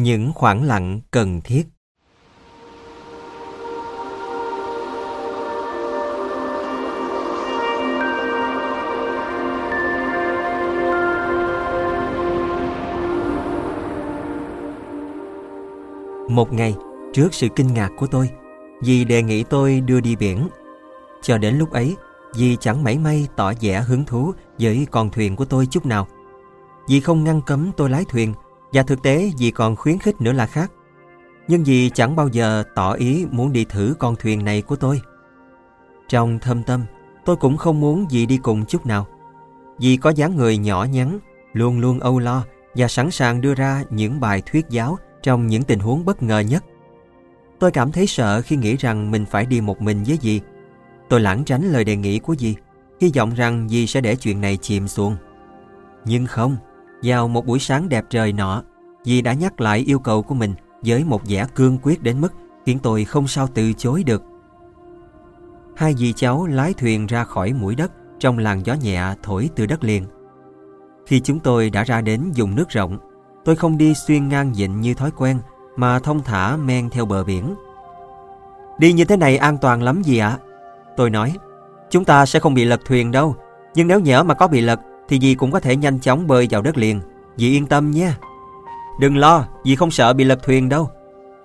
Những khoảng lặng cần thiết Một ngày, trước sự kinh ngạc của tôi, dì đề nghị tôi đưa đi biển. Cho đến lúc ấy, dì chẳng mảy may tỏ vẻ hứng thú với con thuyền của tôi chút nào. Dì không ngăn cấm tôi lái thuyền, và thực tế dì còn khuyến khích nữa là khác. Nhưng dì chẳng bao giờ tỏ ý muốn đi thử con thuyền này của tôi. Trong thâm tâm, tôi cũng không muốn dì đi cùng chút nào. Dì có dáng người nhỏ nhắn, luôn luôn âu lo và sẵn sàng đưa ra những bài thuyết giáo trong những tình huống bất ngờ nhất. Tôi cảm thấy sợ khi nghĩ rằng mình phải đi một mình với dì. Tôi lãng tránh lời đề nghị của dì, hy vọng rằng dì sẽ để chuyện này chìm xuống. Nhưng không, vào một buổi sáng đẹp trời nọ, dì đã nhắc lại yêu cầu của mình với một vẻ cương quyết đến mức khiến tôi không sao từ chối được. Hai dì cháu lái thuyền ra khỏi mũi đất trong làn gió nhẹ thổi từ đất liền. Khi chúng tôi đã ra đến vùng nước rộng, tôi không đi xuyên ngang dịnh như thói quen mà thông thả men theo bờ biển. Đi như thế này an toàn lắm gì ạ? Tôi nói, chúng ta sẽ không bị lật thuyền đâu, nhưng nếu nhỡ mà có bị lật thì dì cũng có thể nhanh chóng bơi vào đất liền. Dì yên tâm nha. Đừng lo, dì không sợ bị lật thuyền đâu.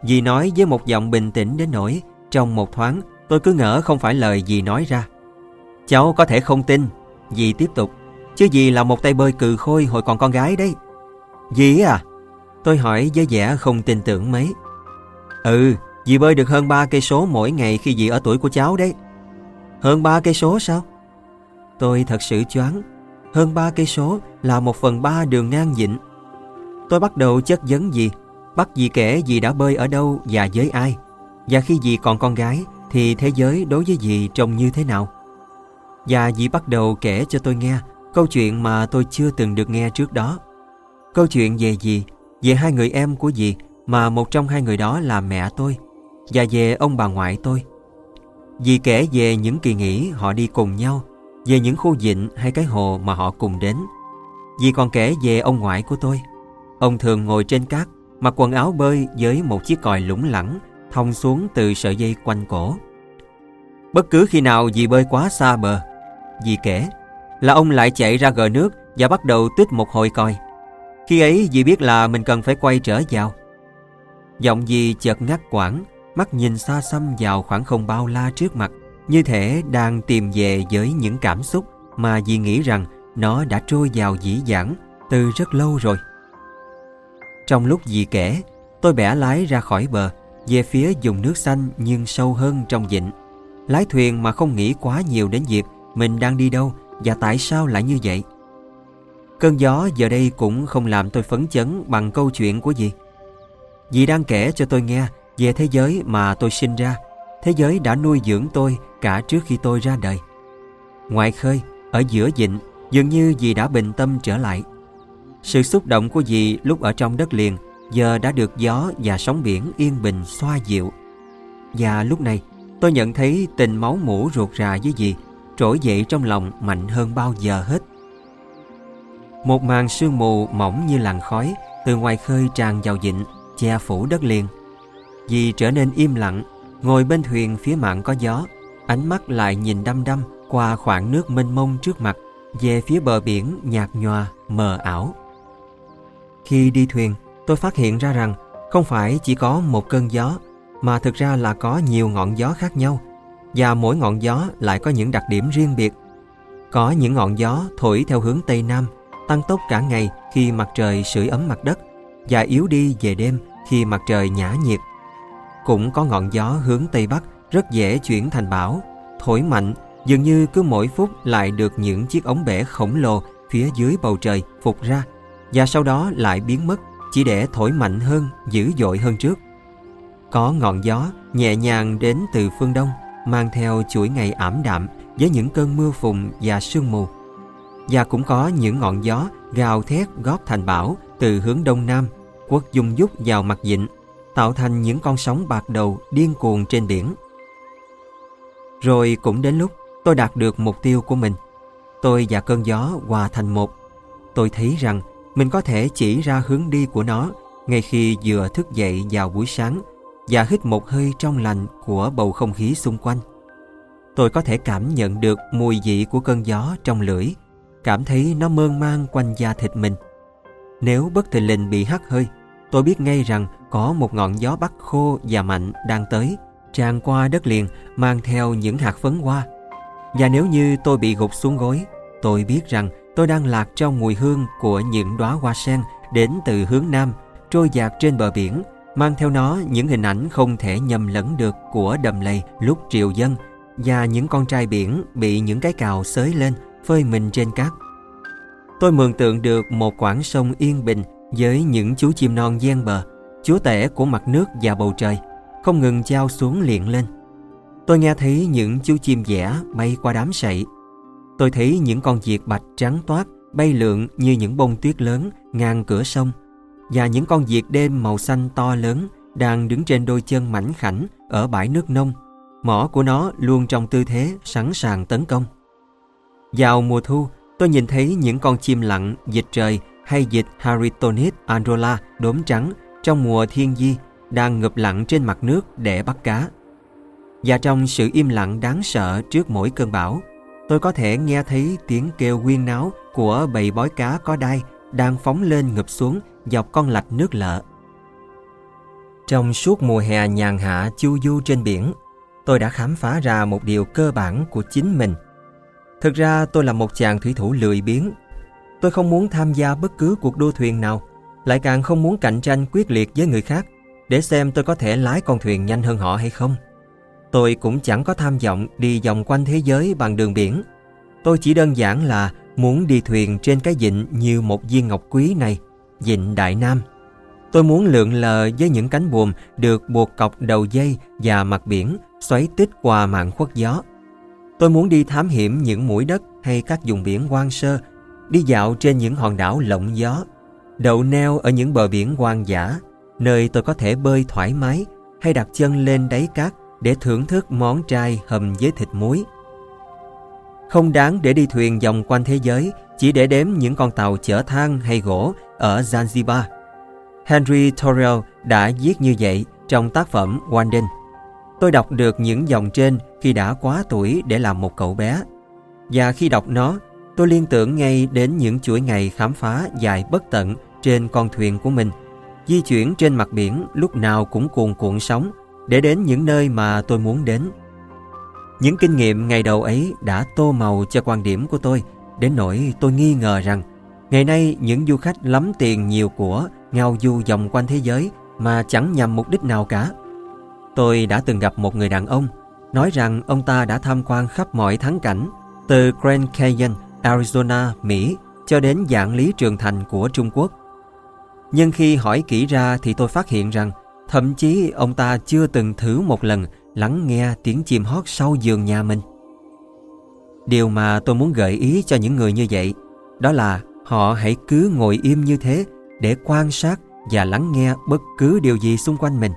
Dì nói với một giọng bình tĩnh đến nỗi trong một thoáng tôi cứ ngỡ không phải lời dì nói ra. Cháu có thể không tin, dì tiếp tục, chứ dì là một tay bơi cừ khôi hồi còn con gái đấy. Dì à? Tôi hỏi với vẻ không tin tưởng mấy. Ừ, dì bơi được hơn 3 cây số mỗi ngày khi dì ở tuổi của cháu đấy. Hơn 3 cây số sao? Tôi thật sự choáng. Hơn 3 cây số là một phần ba đường ngang dịnh. Tôi bắt đầu chất vấn gì bắt dì kể dì đã bơi ở đâu và với ai. Và khi dì còn con gái thì thế giới đối với dì trông như thế nào. Và dì bắt đầu kể cho tôi nghe câu chuyện mà tôi chưa từng được nghe trước đó. Câu chuyện về dì, về hai người em của dì mà một trong hai người đó là mẹ tôi và về ông bà ngoại tôi. Dì kể về những kỳ nghỉ họ đi cùng nhau, về những khu vịnh hay cái hồ mà họ cùng đến. Dì còn kể về ông ngoại của tôi. Ông thường ngồi trên cát, mặc quần áo bơi với một chiếc còi lủng lẳng thông xuống từ sợi dây quanh cổ. Bất cứ khi nào dì bơi quá xa bờ, dì kể là ông lại chạy ra gờ nước và bắt đầu tuyết một hồi còi. Khi ấy dì biết là mình cần phải quay trở vào. Giọng dì chợt ngắt quãng, mắt nhìn xa xăm vào khoảng không bao la trước mặt, như thể đang tìm về với những cảm xúc mà dì nghĩ rằng nó đã trôi vào dĩ dãn từ rất lâu rồi. Trong lúc dì kể, tôi bẻ lái ra khỏi bờ, về phía dùng nước xanh nhưng sâu hơn trong vịnh. Lái thuyền mà không nghĩ quá nhiều đến việc mình đang đi đâu và tại sao lại như vậy. Cơn gió giờ đây cũng không làm tôi phấn chấn bằng câu chuyện của dì. Dì đang kể cho tôi nghe về thế giới mà tôi sinh ra, thế giới đã nuôi dưỡng tôi cả trước khi tôi ra đời. Ngoài khơi, ở giữa vịnh, dường như dì đã bình tâm trở lại. Sự xúc động của dì lúc ở trong đất liền giờ đã được gió và sóng biển yên bình xoa dịu. Và lúc này, tôi nhận thấy tình máu mủ ruột rà với dì trỗi dậy trong lòng mạnh hơn bao giờ hết. Một màn sương mù mỏng như làn khói từ ngoài khơi tràn vào vịnh, che phủ đất liền. Dì trở nên im lặng, ngồi bên thuyền phía mạn có gió, ánh mắt lại nhìn đăm đăm qua khoảng nước mênh mông trước mặt, về phía bờ biển nhạt nhòa, mờ ảo. Khi đi thuyền, tôi phát hiện ra rằng không phải chỉ có một cơn gió, mà thực ra là có nhiều ngọn gió khác nhau, và mỗi ngọn gió lại có những đặc điểm riêng biệt. Có những ngọn gió thổi theo hướng Tây Nam, tăng tốc cả ngày khi mặt trời sưởi ấm mặt đất và yếu đi về đêm khi mặt trời nhã nhiệt. Cũng có ngọn gió hướng Tây Bắc rất dễ chuyển thành bão, thổi mạnh dường như cứ mỗi phút lại được những chiếc ống bể khổng lồ phía dưới bầu trời phục ra và sau đó lại biến mất chỉ để thổi mạnh hơn, dữ dội hơn trước. Có ngọn gió nhẹ nhàng đến từ phương đông mang theo chuỗi ngày ảm đạm với những cơn mưa phùn và sương mù. Và cũng có những ngọn gió gào thét góp thành bão từ hướng đông nam quất dung dút vào mặt dịnh tạo thành những con sóng bạc đầu điên cuồng trên biển rồi cũng đến lúc tôi đạt được mục tiêu của mình tôi và cơn gió hòa thành một tôi thấy rằng mình có thể chỉ ra hướng đi của nó ngay khi vừa thức dậy vào buổi sáng và hít một hơi trong lành của bầu không khí xung quanh. Tôi có thể cảm nhận được mùi vị của cơn gió trong lưỡi, cảm thấy nó mơn man quanh da thịt mình. Nếu bất thình lình bị hắt hơi, tôi biết ngay rằng có một ngọn gió bắc khô và mạnh đang tới, tràn qua đất liền mang theo những hạt phấn hoa. Và nếu như tôi bị gục xuống gối, tôi biết rằng tôi đang lạc trong mùi hương của những đóa hoa sen đến từ hướng nam, trôi dạt trên bờ biển, mang theo nó những hình ảnh không thể nhầm lẫn được của đầm lầy lúc triều dân và những con trai biển bị những cái cào xới lên, phơi mình trên cát. Tôi mường tượng được một quãng sông yên bình với những chú chim non gian bờ, chúa tể của mặt nước và bầu trời, không ngừng trao xuống liền lên. Tôi nghe thấy những chú chim vẽ bay qua đám sậy. Tôi thấy những con diệt bạch trắng toát bay lượn như những bông tuyết lớn ngang cửa sông và những con diệt đêm màu xanh to lớn đang đứng trên đôi chân mảnh khảnh ở bãi nước nông. Mỏ của nó luôn trong tư thế sẵn sàng tấn công. Vào mùa thu, tôi nhìn thấy những con chim lặng, dịch trời hay dịch Haritonid androla đốm trắng trong mùa thiên di đang ngập lặng trên mặt nước để bắt cá. Và trong sự im lặng đáng sợ trước mỗi cơn bão, tôi có thể nghe thấy tiếng kêu quyên náo của bầy bói cá có đai đang phóng lên ngập xuống dọc con lạch nước lợ. Trong suốt mùa hè nhàn hạ chu du trên biển, tôi đã khám phá ra một điều cơ bản của chính mình. Thực ra tôi là một chàng thủy thủ lười biếng. Tôi không muốn tham gia bất cứ cuộc đua thuyền nào, lại càng không muốn cạnh tranh quyết liệt với người khác để xem tôi có thể lái con thuyền nhanh hơn họ hay không. Tôi cũng chẳng có tham vọng đi vòng quanh thế giới bằng đường biển. Tôi chỉ đơn giản là muốn đi thuyền trên cái vịnh như một viên ngọc quý này, vịnh Đại Nam. Tôi muốn lượn lờ với những cánh buồm được buộc cọc đầu dây và mặt biển xoáy tít qua màn khuất gió. Tôi muốn đi thám hiểm những mũi đất hay các vùng biển quang sơ, đi dạo trên những hòn đảo lộng gió, đậu neo ở những bờ biển hoang dã, nơi tôi có thể bơi thoải mái hay đặt chân lên đáy cát để thưởng thức món trai hầm với thịt muối. Không đáng để đi thuyền vòng quanh thế giới chỉ để đếm những con tàu chở than hay gỗ ở Zanzibar. Henry Thoreau đã viết như vậy trong tác phẩm Wandin. Tôi đọc được những dòng trên khi đã quá tuổi để làm một cậu bé. Và khi đọc nó, tôi liên tưởng ngay đến những chuỗi ngày khám phá dài bất tận trên con thuyền của mình, di chuyển trên mặt biển lúc nào cũng cuồn cuộn sóng để đến những nơi mà tôi muốn đến. Những kinh nghiệm ngày đầu ấy đã tô màu cho quan điểm của tôi, đến nỗi tôi nghi ngờ rằng ngày nay những du khách lắm tiền nhiều của ngao du vòng quanh thế giới mà chẳng nhằm mục đích nào cả. Tôi đã từng gặp một người đàn ông nói rằng ông ta đã tham quan khắp mọi thắng cảnh từ Grand Canyon, Arizona, Mỹ cho đến dạng lý trường thành của Trung Quốc. Nhưng khi hỏi kỹ ra thì tôi phát hiện rằng thậm chí ông ta chưa từng thử một lần lắng nghe tiếng chim hót sau giường nhà mình. Điều mà tôi muốn gợi ý cho những người như vậy đó là họ hãy cứ ngồi im như thế để quan sát và lắng nghe bất cứ điều gì xung quanh mình.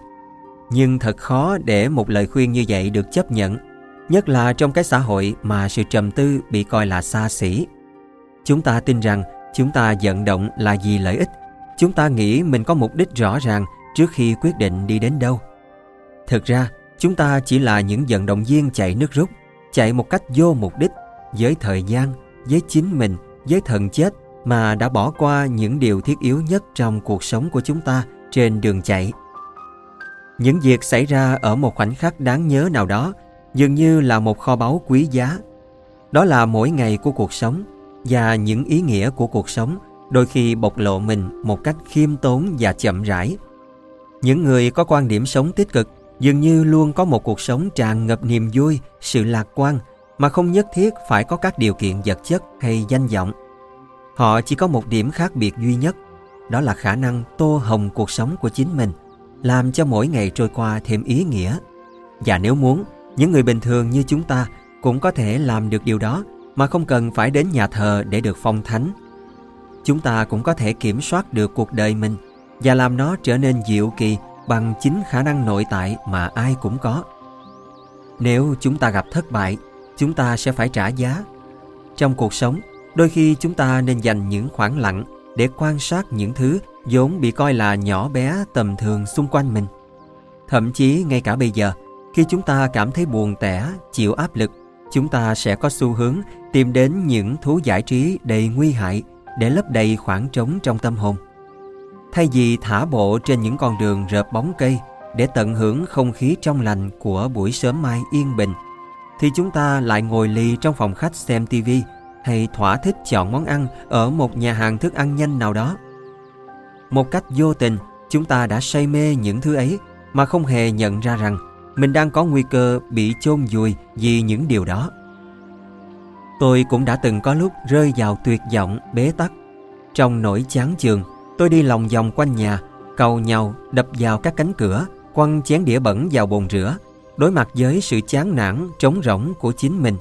Nhưng thật khó để một lời khuyên như vậy được chấp nhận, nhất là trong cái xã hội mà sự trầm tư bị coi là xa xỉ. Chúng ta tin rằng chúng ta vận động là vì lợi ích. Chúng ta nghĩ mình có mục đích rõ ràng trước khi quyết định đi đến đâu. Thực ra, chúng ta chỉ là những vận động viên chạy nước rút, chạy một cách vô mục đích, với thời gian, với chính mình, với thần chết mà đã bỏ qua những điều thiết yếu nhất trong cuộc sống của chúng ta trên đường chạy. Những việc xảy ra ở một khoảnh khắc đáng nhớ nào đó dường như là một kho báu quý giá. Đó là mỗi ngày của cuộc sống và những ý nghĩa của cuộc sống đôi khi bộc lộ mình một cách khiêm tốn và chậm rãi. Những người có quan điểm sống tích cực dường như luôn có một cuộc sống tràn ngập niềm vui, sự lạc quan mà không nhất thiết phải có các điều kiện vật chất hay danh vọng. Họ chỉ có một điểm khác biệt duy nhất, đó là khả năng tô hồng cuộc sống của chính mình, làm cho mỗi ngày trôi qua thêm ý nghĩa. Và nếu muốn, những người bình thường như chúng ta cũng có thể làm được điều đó mà không cần phải đến nhà thờ để được phong thánh. Chúng ta cũng có thể kiểm soát được cuộc đời mình và làm nó trở nên diệu kỳ bằng chính khả năng nội tại mà ai cũng có. Nếu chúng ta gặp thất bại, chúng ta sẽ phải trả giá. Trong cuộc sống, đôi khi chúng ta nên dành những khoảng lặng để quan sát những thứ vốn bị coi là nhỏ bé tầm thường xung quanh mình. Thậm chí ngay cả bây giờ, khi chúng ta cảm thấy buồn tẻ, chịu áp lực, chúng ta sẽ có xu hướng tìm đến những thú giải trí đầy nguy hại để lấp đầy khoảng trống trong tâm hồn. Thay vì thả bộ trên những con đường rợp bóng cây để tận hưởng không khí trong lành của buổi sớm mai yên bình, thì chúng ta lại ngồi lì trong phòng khách xem tivi hay thỏa thích chọn món ăn ở một nhà hàng thức ăn nhanh nào đó. Một cách vô tình, chúng ta đã say mê những thứ ấy mà không hề nhận ra rằng mình đang có nguy cơ bị chôn vùi vì những điều đó. Tôi cũng đã từng có lúc rơi vào tuyệt vọng, bế tắc. Trong nỗi chán chường, tôi đi lòng vòng quanh nhà, cầu nhau, đập vào các cánh cửa, quăng chén đĩa bẩn vào bồn rửa, đối mặt với sự chán nản, trống rỗng của chính mình.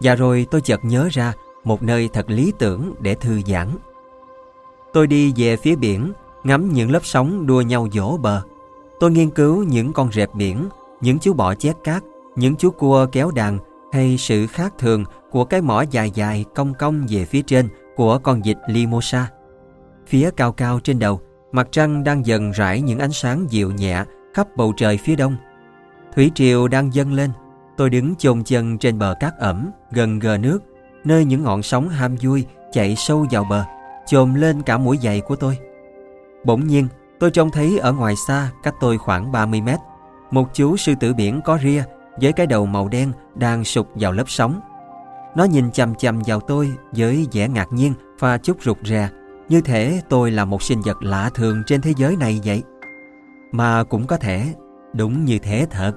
Và rồi tôi chợt nhớ ra một nơi thật lý tưởng để thư giãn. Tôi đi về phía biển, ngắm những lớp sóng đua nhau dỗ bờ. Tôi nghiên cứu những con rệp biển, những chú bọ chét cát, những chú cua kéo đàn hay sự khác thường của cái mỏ dài dài cong cong về phía trên của con vịt Limosa. Phía cao cao trên đầu, mặt trăng đang dần rải những ánh sáng dịu nhẹ khắp bầu trời phía đông. Thủy triều đang dâng lên, tôi đứng chôn chân trên bờ cát ẩm gần gờ nước, nơi những ngọn sóng ham vui chạy sâu vào bờ, chồm lên cả mũi giày của tôi. Bỗng nhiên, tôi trông thấy ở ngoài xa, cách tôi khoảng 30 mét, một chú sư tử biển có ria với cái đầu màu đen đang sụt vào lớp sóng. Nó nhìn chằm chằm vào tôi với vẻ ngạc nhiên và chút rụt rè, như thể tôi là một sinh vật lạ thường trên thế giới này vậy. Mà cũng có thể, đúng như thế thật.